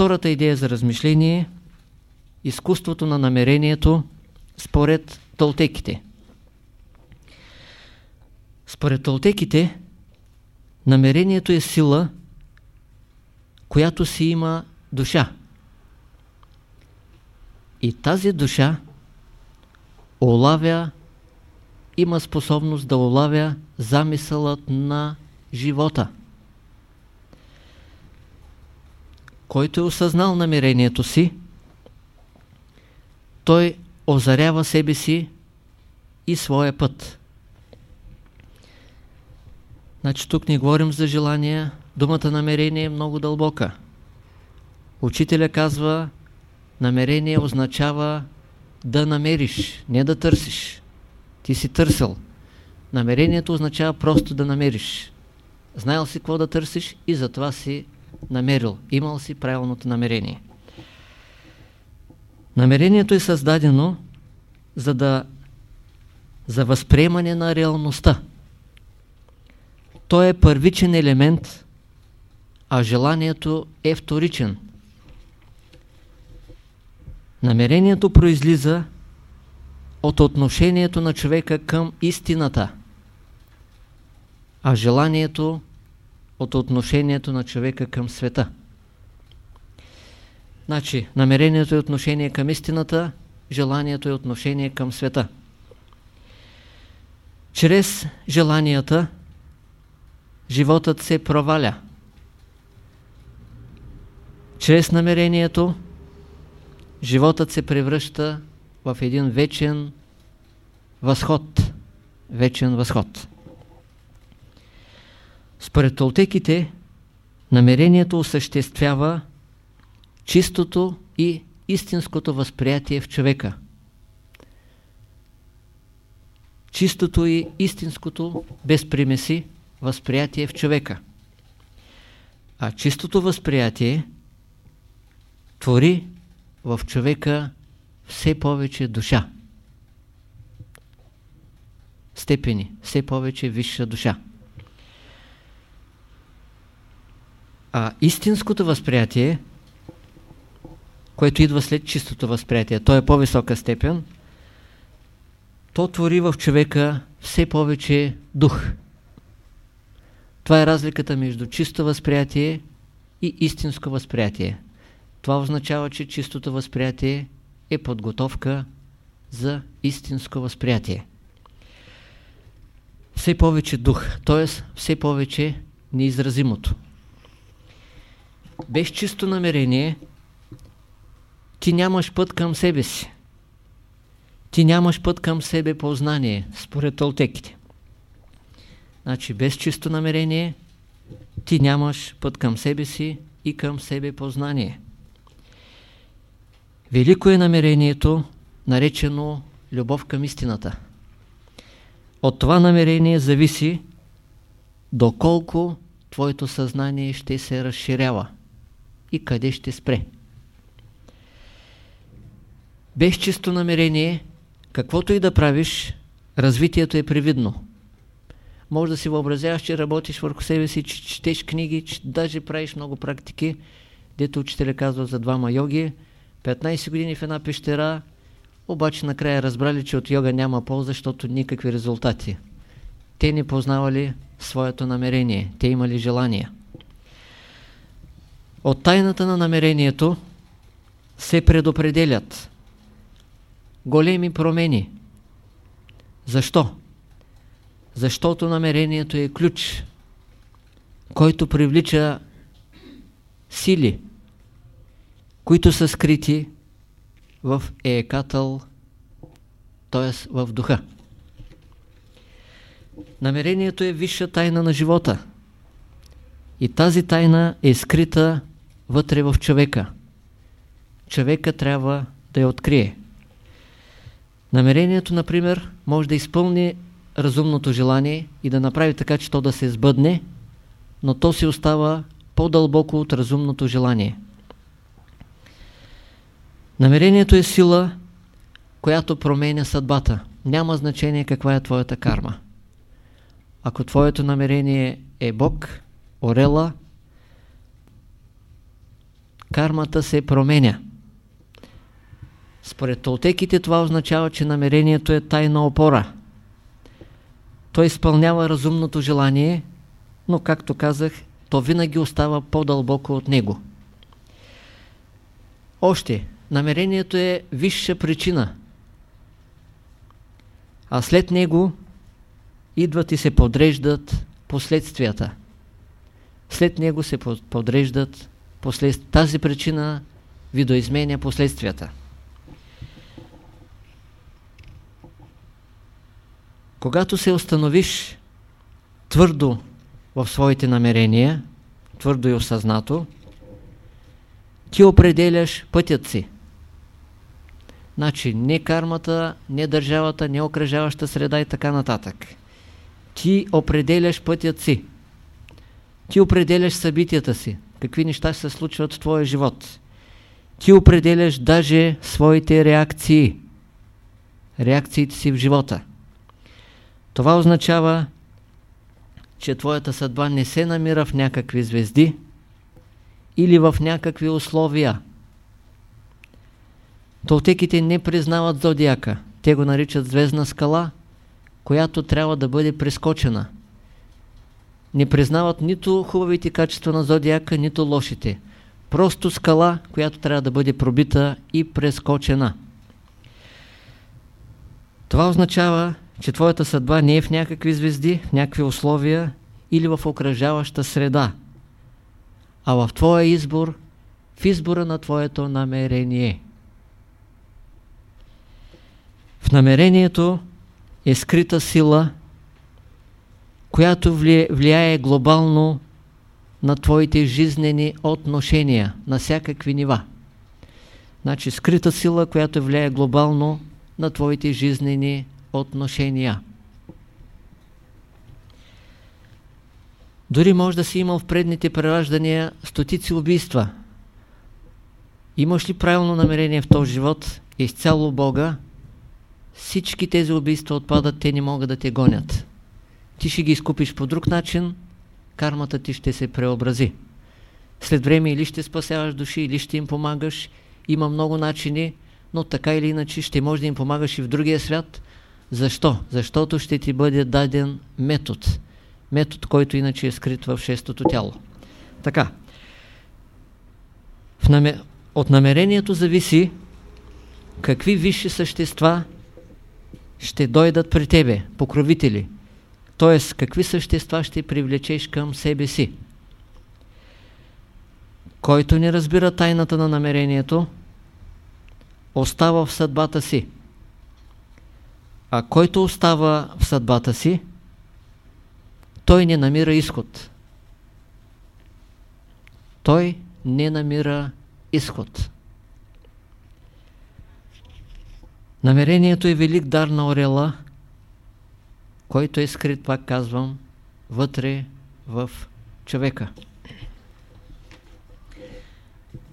втората идея за размишление е изкуството на намерението според толтеките. Според толтеките, намерението е сила, която си има душа. И тази душа улавя, има способност да улавя замисълът на живота. Който е осъзнал намерението си, той озарява себе си и своя път. Значи тук не говорим за желания, думата намерение е много дълбока. Учителя казва, намерение означава да намериш, не да търсиш. Ти си търсил. Намерението означава просто да намериш. Знаел си какво да търсиш и затова си намерил. Имал си правилното намерение. Намерението е създадено за да за възприемане на реалността. Той е първичен елемент, а желанието е вторичен. Намерението произлиза от отношението на човека към истината, а желанието от отношението на човека към света. Значи, намерението е отношение към истината, желанието е отношение към света. Чрез желанията животът се проваля. Чрез намерението животът се превръща в един вечен възход. Вечен възход. Според толтеките, намерението осъществява чистото и истинското възприятие в човека. Чистото и истинското, без примеси, възприятие в човека. А чистото възприятие твори в човека все повече душа. Степени, все повече висша душа. А истинското възприятие, което идва след чистото възприятие, то е по-висока степен, то твори в човека все повече дух. Това е разликата между чисто възприятие и истинско възприятие. Това означава, че чистото възприятие е подготовка за истинско възприятие. Все повече дух, т.е. все повече неизразимото. Без чисто намерение ти нямаш път към себе си. Ти нямаш път към себе познание, според толтеките. Значи без чисто намерение ти нямаш път към себе си и към себе познание. Велико е намерението, наречено любов към истината. От това намерение зависи доколко твоето съзнание ще се разширява и къде ще спре. Без чисто намерение, каквото и да правиш, развитието е привидно. Може да си въобразяваш, че работиш върху себе си, че четеш книги, че даже правиш много практики, дето учителя казва за двама йоги, 15 години в една пещера, обаче накрая разбрали, че от йога няма полза, защото никакви резултати. Те не познавали своето намерение, те имали желание. От тайната на намерението се предопределят големи промени. Защо? Защото намерението е ключ, който привлича сили, които са скрити в еекатъл, т.е. в духа. Намерението е висша тайна на живота. И тази тайна е скрита вътре в човека. Човека трябва да я открие. Намерението, например, може да изпълни разумното желание и да направи така, че то да се сбъдне, но то си остава по-дълбоко от разумното желание. Намерението е сила, която променя съдбата. Няма значение каква е твоята карма. Ако твоето намерение е Бог, Орела, кармата се променя. Според толтеките това означава, че намерението е тайна опора. Той изпълнява разумното желание, но както казах, то винаги остава по-дълбоко от него. Още, намерението е висша причина, а след него идват и се подреждат последствията. След него се подреждат Тази причина видоизменя последствията. Когато се установиш твърдо в своите намерения, твърдо и осъзнато, ти определяш пътят си. Значи не кармата, не държавата, не окръжаваща среда и така нататък. Ти определяш пътят си. Ти определяш събитията си. Какви неща се случват в твоя живот. Ти определяш даже своите реакции. Реакциите си в живота. Това означава, че твоята съдба не се намира в някакви звезди или в някакви условия. Толтеките не признават зодиака. Те го наричат звездна скала, която трябва да бъде прескочена. Не признават нито хубавите качества на зодиака, нито лошите. Просто скала, която трябва да бъде пробита и прескочена. Това означава, че твоята съдба не е в някакви звезди, в някакви условия или в окръжаваща среда, а в твоя избор, в избора на твоето намерение. В намерението е скрита сила, която влияе глобално на твоите жизнени отношения на всякакви нива. Значи скрита сила, която влияе глобално на твоите жизнени отношения. Дори може да си имал в предните прераждания стотици убийства. Имаш ли правилно намерение в този живот, изцяло Бога, всички тези убийства отпадат, те не могат да те гонят. Ти ще ги изкупиш по друг начин, кармата ти ще се преобрази. След време или ще спасяваш души, или ще им помагаш. Има много начини, но така или иначе ще можеш да им помагаш и в другия свят, защо? Защото ще ти бъде даден метод. Метод, който иначе е скрит в шестото тяло. Така. В намер... От намерението зависи какви висши същества ще дойдат при тебе, покровители. Тоест, какви същества ще привлечеш към себе си. Който не разбира тайната на намерението, остава в съдбата си. А който остава в съдбата си, той не намира изход. Той не намира изход. Намерението е велик дар на орела, който е скрит, пак казвам, вътре в човека.